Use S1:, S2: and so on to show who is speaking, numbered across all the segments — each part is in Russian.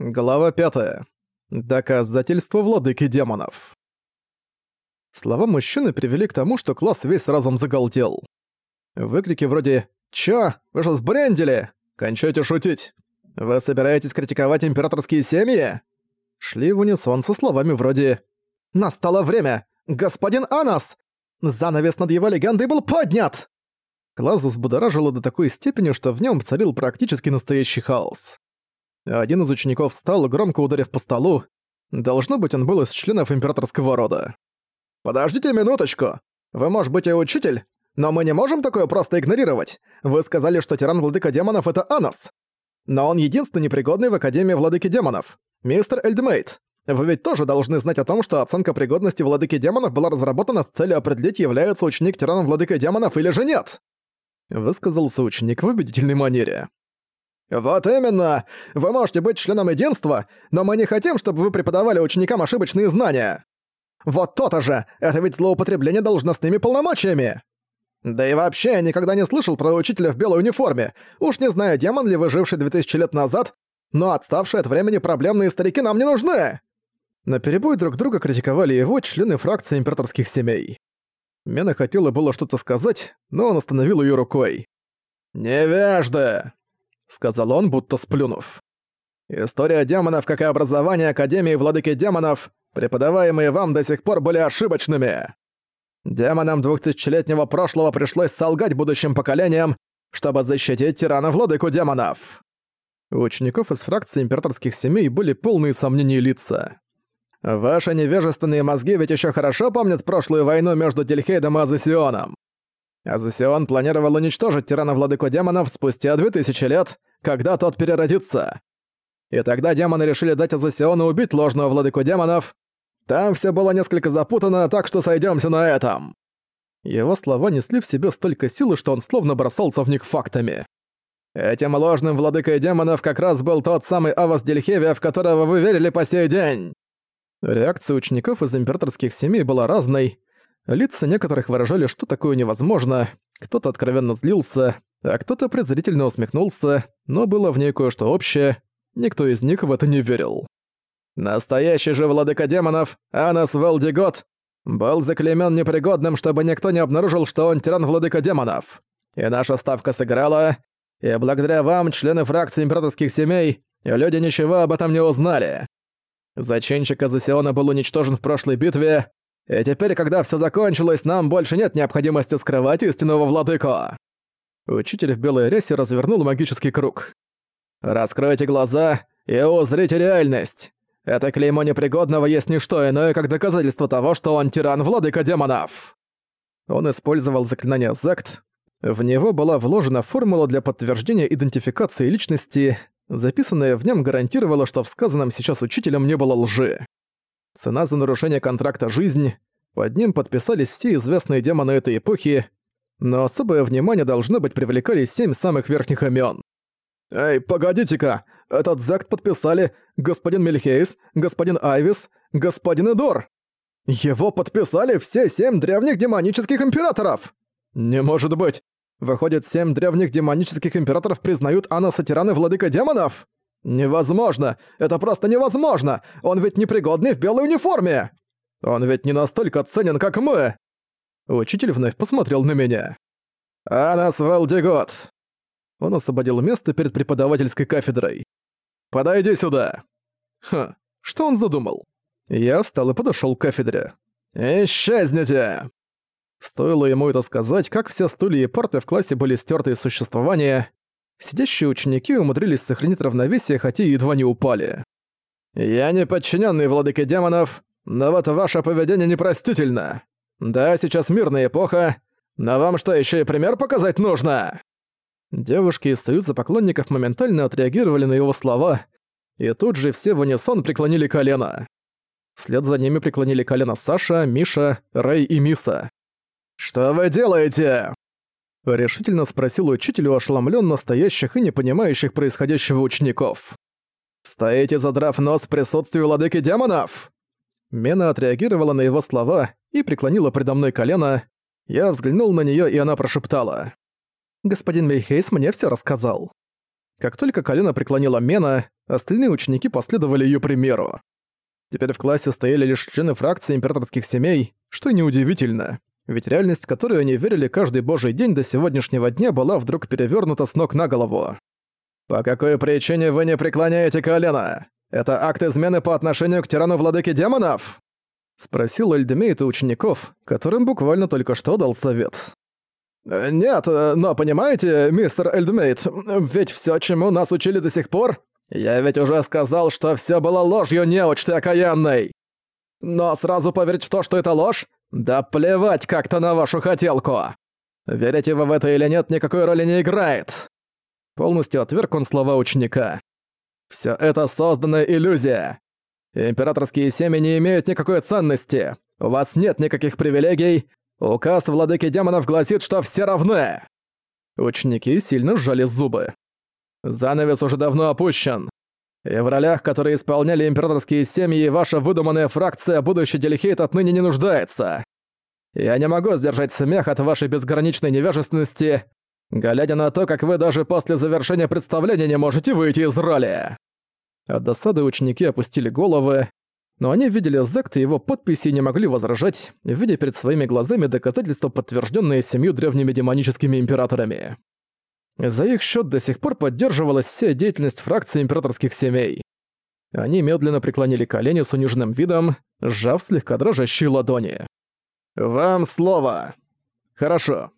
S1: Глава 5. Доказательство владыки демонов. Слова мужчины привели к тому, что класс весь разом загалдел. Выкрики вроде «Чё? Вы же сбрендили? Кончайте шутить! Вы собираетесь критиковать императорские семьи?» Шли в унисон со словами вроде «Настало время! Господин Анас! Занавес над его легендой был поднят!» Класс взбудоражило до такой степени, что в нем царил практически настоящий хаос. Один из учеников встал, громко ударив по столу. Должно быть, он был из членов императорского рода. «Подождите минуточку! Вы, может быть, и учитель, но мы не можем такое просто игнорировать. Вы сказали, что тиран-владыка демонов — это Анос. Но он единственный непригодный в Академии Владыки Демонов. Мистер Эльдмейт, вы ведь тоже должны знать о том, что оценка пригодности Владыки Демонов была разработана с целью определить, является ученик тираном Владыкой Демонов или же нет. Высказался ученик в убедительной манере. «Вот именно! Вы можете быть членом единства, но мы не хотим, чтобы вы преподавали ученикам ошибочные знания! Вот то-то же! Это ведь злоупотребление должностными полномочиями!» «Да и вообще, я никогда не слышал про учителя в белой униформе. Уж не знаю, демон ли вы, живший 2000 лет назад, но отставшие от времени проблемные старики нам не нужны!» На перебой друг друга критиковали его члены фракции императорских семей. Мена хотела было что-то сказать, но он остановил ее рукой. «Невежда!» Сказал он, будто сплюнув. История демонов, как и образование Академии Владыки Демонов, преподаваемые вам до сих пор были ошибочными. Демонам двухтысячелетнего прошлого пришлось солгать будущим поколениям, чтобы защитить тирана Владыку Демонов. У учеников из фракции императорских семей были полные сомнений лица. Ваши невежественные мозги ведь еще хорошо помнят прошлую войну между Дельхейдом и Азосионом. Азосион планировал уничтожить тирана-владыку демонов спустя 2000 лет, когда тот переродится. И тогда демоны решили дать Азосиону убить ложного владыку демонов. Там все было несколько запутано, так что сойдемся на этом. Его слова несли в себе столько силы, что он словно бросался в них фактами. Этим ложным владыкой демонов как раз был тот самый Авас Дельхевия, в которого вы верили по сей день. Реакция учеников из императорских семей была разной, Лица некоторых выражали, что такое невозможно, кто-то откровенно злился, а кто-то презрительно усмехнулся, но было в ней кое-что общее, никто из них в это не верил. Настоящий же владыка демонов, Анас Велдигот, был заклеймён непригодным, чтобы никто не обнаружил, что он тиран-владыка демонов. И наша ставка сыграла, и благодаря вам, члены фракции императорских семей, люди ничего об этом не узнали. Зачинщик Азосиона был уничтожен в прошлой битве, и теперь, когда все закончилось, нам больше нет необходимости скрывать истинного владыку. Учитель в белой рясе развернул магический круг. Раскройте глаза и узрите реальность. Это клеймо непригодного есть не что иное, как доказательство того, что он тиран владыка демонов. Он использовал заклинание Зект. В него была вложена формула для подтверждения идентификации личности. Записанное в нем гарантировало, что в сказанном сейчас учителем не было лжи. Цена за нарушение контракта «Жизнь». Под ним подписались все известные демоны этой эпохи, но особое внимание должно быть привлекали семь самых верхних имен. «Эй, погодите-ка! Этот закт подписали господин Мельхейс, господин Айвис, господин Эдор! Его подписали все семь древних демонических императоров! Не может быть! Выходит, семь древних демонических императоров признают Анна Сатиран и Владыка Демонов? «Невозможно! Это просто невозможно! Он ведь непригодный в белой униформе! Он ведь не настолько ценен, как мы!» Учитель вновь посмотрел на меня. «Анас Валдигот!» Он освободил место перед преподавательской кафедрой. «Подойди сюда!» Ха, что он задумал? Я встал и подошёл к кафедре. «Исчезните!» Стоило ему это сказать, как все стулья и порты в классе были стёрты из существования, Сидящие ученики умудрились сохранить равновесие, хотя и едва не упали. «Я не подчиненный владыке демонов, но вот ваше поведение непростительно. Да, сейчас мирная эпоха, но вам что, еще и пример показать нужно?» Девушки из Союза поклонников моментально отреагировали на его слова, и тут же все в унисон преклонили колено. Вслед за ними преклонили колено Саша, Миша, Рэй и Миса. «Что вы делаете?» Решительно спросил учителю ошеломленно стоящих и не понимающих происходящего учеников. «Стоите, задрав нос в присутствии владыки демонов?» Мена отреагировала на его слова и преклонила предо мной колено. Я взглянул на нее, и она прошептала. «Господин Мейхейс мне все рассказал». Как только колено преклонила Мена, остальные ученики последовали её примеру. Теперь в классе стояли лишь члены фракции императорских семей, что неудивительно, ведь реальность, в которую они верили каждый божий день до сегодняшнего дня, была вдруг перевернута с ног на голову. «По какой причине вы не преклоняете колено? Это акт измены по отношению к тирану владыки демонов?» Спросил Эльдемейт у учеников, которым буквально только что дал совет. «Э, «Нет, э, но понимаете, мистер Эльдмейт, ведь всё, чему нас учили до сих пор, я ведь уже сказал, что всё было ложью неуч ты окаянной. Но сразу поверить в то, что это ложь? Да плевать как-то на вашу хотелку. Верите вы в это или нет, никакой роли не играет». Полностью отверг он слова ученика. «Всё это созданная иллюзия. Императорские семьи не имеют никакой ценности. У вас нет никаких привилегий, Указ владыки демонов гласит, что все равны!» Ученики сильно сжали зубы. Занавес уже давно опущен. И в ролях, которые исполняли императорские семьи, ваша выдуманная фракция будущий Делихейт отныне не нуждается. Я не могу сдержать смех от вашей безграничной невежественности, глядя на то, как вы даже после завершения представления не можете выйти из роли. От досады ученики опустили головы, но они видели Зект и его подписи и не могли возражать, видя перед своими глазами доказательства, подтвержденные семью древними демоническими императорами. За их счет до сих пор поддерживалась вся деятельность фракции императорских семей. Они медленно преклонили колени с униженным видом, сжав слегка дрожащие ладони. «Вам слово!» «Хорошо».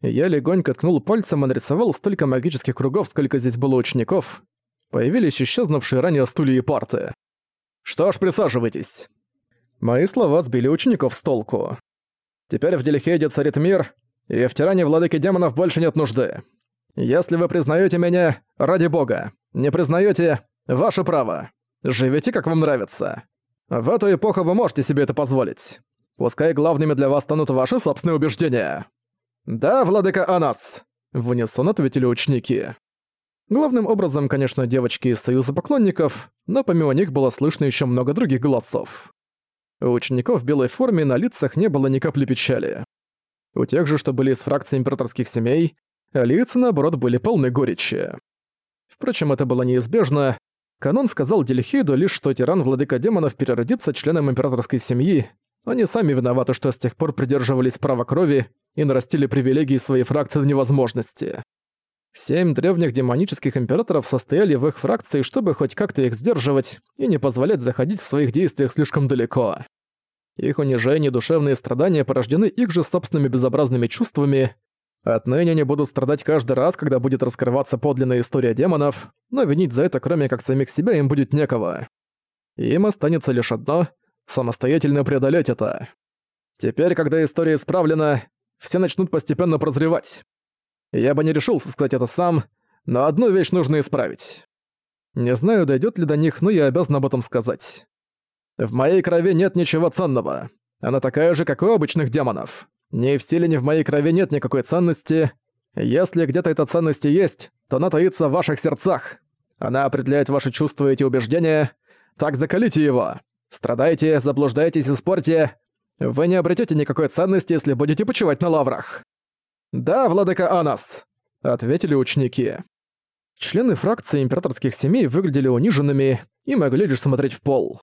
S1: Я легонько ткнул пальцем и нарисовал столько магических кругов, сколько здесь было учеников. Появились исчезнувшие ранее стулья и парты. Что ж, присаживайтесь. Мои слова сбили учеников с толку. Теперь в Делихейде царит мир, и в тиране владыки демонов больше нет нужды. Если вы признаете меня, ради бога. Не признаете ваше право. Живите, как вам нравится. В эту эпоху вы можете себе это позволить. Пускай главными для вас станут ваши собственные убеждения. Да, владыка Анас, в унисон ответили ученики. Главным образом, конечно, девочки из Союза поклонников, но помимо них было слышно еще много других голосов. У учеников в белой форме на лицах не было ни капли печали. У тех же, что были из фракции императорских семей, лица, наоборот, были полны горечи. Впрочем, это было неизбежно. Канон сказал Дельхейду лишь, что тиран-владыка демонов переродится членом императорской семьи. Они сами виноваты, что с тех пор придерживались права крови и нарастили привилегии своей фракции до невозможности. Семь древних демонических императоров состояли в их фракции, чтобы хоть как-то их сдерживать и не позволять заходить в своих действиях слишком далеко. Их унижение и душевные страдания порождены их же собственными безобразными чувствами. Отныне они будут страдать каждый раз, когда будет раскрываться подлинная история демонов, но винить за это, кроме как самих себя, им будет некого. Им останется лишь одно — самостоятельно преодолеть это. Теперь, когда история исправлена, все начнут постепенно прозревать. Я бы не решился сказать это сам, но одну вещь нужно исправить. Не знаю, дойдет ли до них, но я обязан об этом сказать. В моей крови нет ничего ценного. Она такая же, как у обычных демонов. Ни в силе, ни в моей крови нет никакой ценности. Если где-то эта ценность есть, то она таится в ваших сердцах. Она определяет ваши чувства и эти убеждения. Так закалите его. Страдайте, заблуждайтесь и спорьте. Вы не обретете никакой ценности, если будете почивать на лаврах. «Да, владыка Анас», — ответили ученики. Члены фракции императорских семей выглядели униженными и могли лишь смотреть в пол.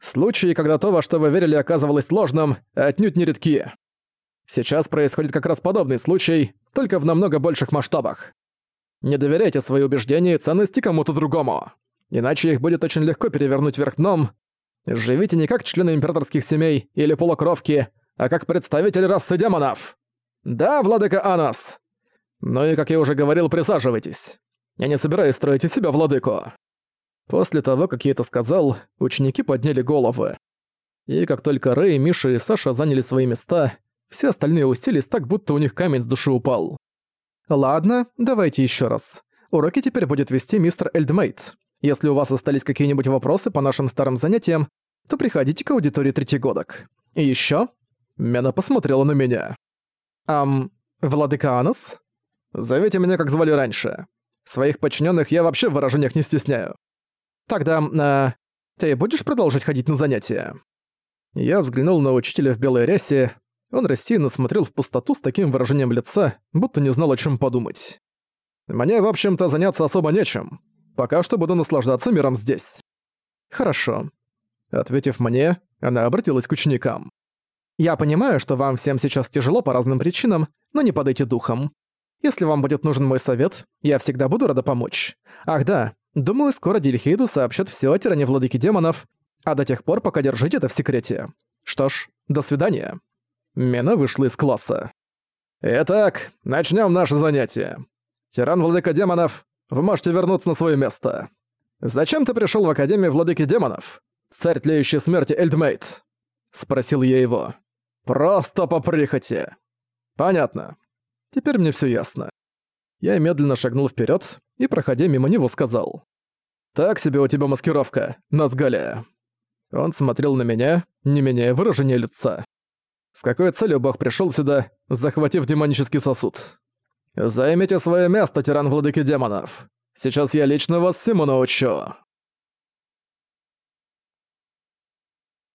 S1: Случаи, когда то, во что вы верили, оказывалось ложным, отнюдь не редки. Сейчас происходит как раз подобный случай, только в намного больших масштабах. Не доверяйте свои убеждения и ценности кому-то другому. Иначе их будет очень легко перевернуть вверх дном. Живите не как члены императорских семей или полукровки, а как представители расы демонов. «Да, владыка Анас!» «Ну и, как я уже говорил, присаживайтесь. Я не собираюсь строить из себя владыку». После того, как я это сказал, ученики подняли головы. И как только Рэй, Миша и Саша заняли свои места, все остальные уселись так, будто у них камень с души упал. «Ладно, давайте еще раз. Уроки теперь будет вести мистер Эльдмейт. Если у вас остались какие-нибудь вопросы по нашим старым занятиям, то приходите к аудитории третьегодок. И еще. Мена посмотрела на меня. «Ам, владыка Анус?» «Зовите меня, как звали раньше. Своих подчиненных я вообще в выражениях не стесняю. Тогда, э, ты будешь продолжить ходить на занятия?» Я взглянул на учителя в белой рясе. Он рассеянно смотрел в пустоту с таким выражением лица, будто не знал, о чем подумать. Мне, в общем-то, заняться особо нечем. Пока что буду наслаждаться миром здесь». «Хорошо». Ответив мне, она обратилась к ученикам. «Я понимаю, что вам всем сейчас тяжело по разным причинам, но не подайте духом. Если вам будет нужен мой совет, я всегда буду рада помочь. Ах да, думаю, скоро Дильхейду сообщат все о тиране владыки демонов, а до тех пор пока держите это в секрете. Что ж, до свидания». Мена вышла из класса. «Итак, начнем наше занятие. Тиран владыка демонов, вы можете вернуться на свое место. Зачем ты пришел в Академию владыки демонов? Царь тлеющей смерти Эльдмейт?» Спросил я его. «Просто по прихоти». «Понятно. Теперь мне все ясно». Я медленно шагнул вперед и, проходя мимо него, сказал. «Так себе у тебя маскировка, Назгаля». Он смотрел на меня, не меняя выражения лица. С какой целью бог пришел сюда, захватив демонический сосуд? Займите свое место, тиран владыки демонов. Сейчас я лично вас всему научу.